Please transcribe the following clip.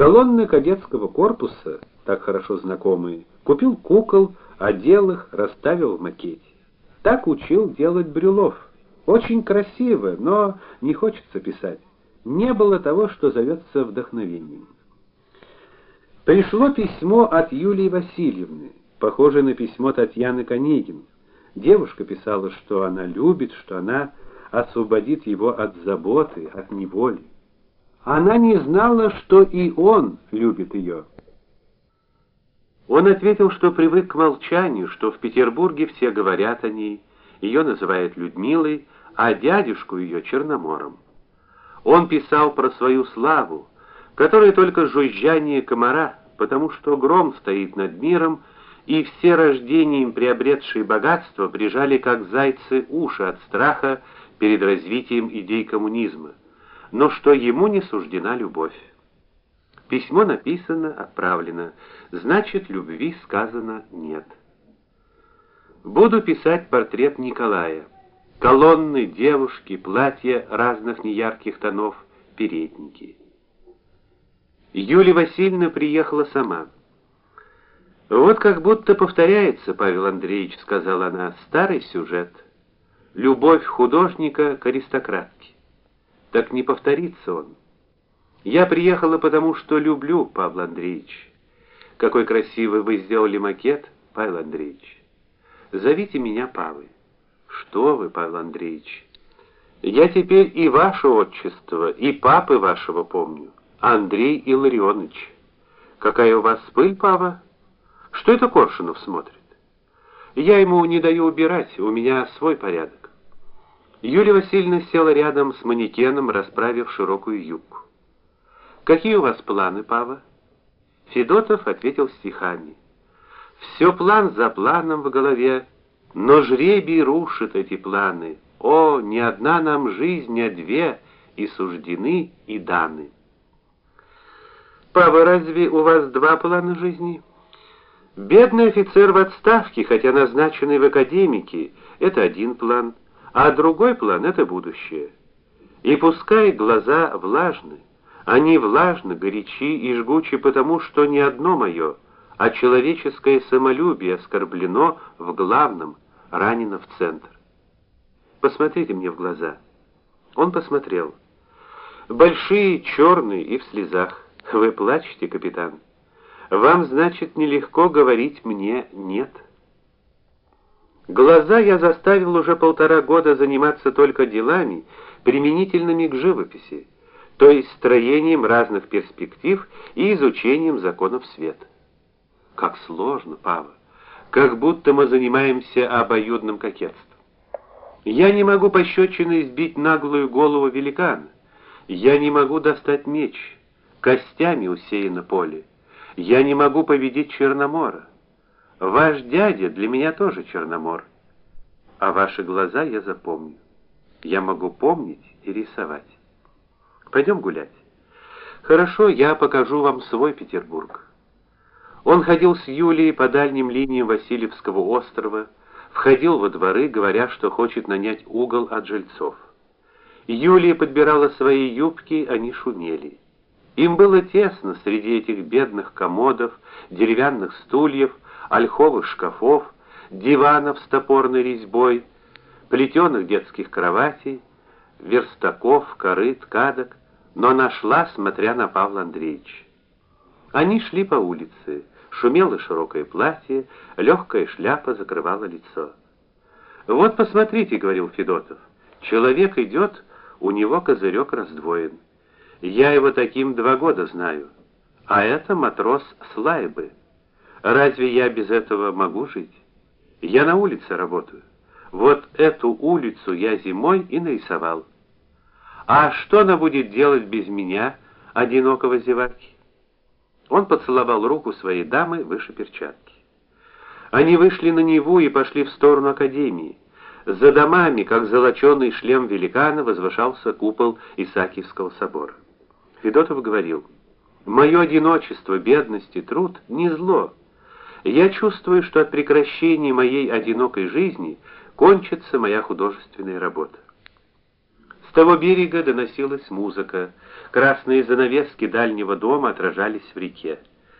Колонны кадетского корпуса, так хорошо знакомые, купил кукол, одел их, расставил в макете. Так учил делать Брюлов. Очень красиво, но не хочется писать. Не было того, что зовется вдохновением. Пришло письмо от Юлии Васильевны, похожее на письмо Татьяны Конегин. Девушка писала, что она любит, что она освободит его от заботы, от неволи. Она не знала, что и он любит ее. Он ответил, что привык к молчанию, что в Петербурге все говорят о ней, ее называют Людмилой, а дядюшку ее Черномором. Он писал про свою славу, которая только жужжание комара, потому что гром стоит над миром, и все рождением приобретшие богатство прижали как зайцы уши от страха перед развитием идей коммунизма но что ему не суждена любовь. Письмо написано, отправлено, значит, любви сказано нет. Буду писать портрет Николая. Колонны, девушки, платья разных неярких тонов, передники. Юлия Васильевна приехала сама. Вот как будто повторяется, Павел Андреевич, сказала она, старый сюжет. Любовь художника к аристократке так не повторится он. Я приехала потому, что люблю, Павел Андреевич. Какой красивый вы сделали макет, Павел Андреевич. Зовите меня Павой. Что вы, Павел Андреевич? Я теперь и ваше отчество, и папы вашего помню. Андрей Илларионович. Какая у вас пыль, Пава? Что это Коршунов смотрит? Я ему не даю убирать, у меня свой порядок. Юлия Васильевна села рядом с манекеном, расправив широкую юбку. Какие у вас планы, Пава? Федотов ответил стихами. Все план за планом в голове, но жребий рушит эти планы. О, не одна нам жизнь, а две, и суждены, и даны. Пава, разве у вас два плана жизни? Бедный офицер в отставке, хотя назначенный в академики, это один план а другой план это будущее. И пускай глаза влажны, они влажны, горячи и жгучи потому, что не одно мое, а человеческое самолюбие оскорблено в главном, ранено в центр. Посмотрите мне в глаза. Он посмотрел. Большие, черные и в слезах. Вы плачете, капитан. Вам, значит, нелегко говорить мне нет. Глаза я заставил уже полтора года заниматься только делами, применительными к живописи, то есть строением разных перспектив и изучением законов света. Как сложно, Пава. Как будто мы занимаемся обоюдным кокетством. Я не могу пощечиной избить наглую голову великана. Я не могу достать меч. Костями усеяно поле. Я не могу победить Черномора. Ваш дядя для меня тоже Черномор. А ваши глаза я запомню. Я могу помнить и рисовать. Пойдем гулять. Хорошо, я покажу вам свой Петербург. Он ходил с Юлией по дальним линиям Васильевского острова, входил во дворы, говоря, что хочет нанять угол от жильцов. Юлия подбирала свои юбки, они шумели. Им было тесно среди этих бедных комодов, деревянных стульев, ольховых шкафов, диванов с топорной резьбой, плетеных детских кроватей, верстаков, корыт, кадок, но нашла, смотря на Павла Андреевича. Они шли по улице, шумело широкое платье, легкая шляпа закрывала лицо. Вот посмотрите, говорил Федотов. Человек идет, у него козырек раздвоен. Я его таким два года знаю. А это матрос Слайбы. Разве я без этого могу жить? Я на улице работаю. Вот эту улицу я зимой и нарисовал. А что она будет делать без меня, одинокого зеваки? Он поцеловал руку своей дамы выше перчатки. Они вышли на Неву и пошли в сторону академии. За домами, как золоченый шлем великана, возвышался купол Исаакиевского собора. Федотов говорил: «Мое одиночество, бедность и труд не зло. Я чувствую, что от прекращения моей одинокой жизни кончится моя художественная работа. С того берега доносилась музыка. Красные занавески дальнего дома отражались в реке.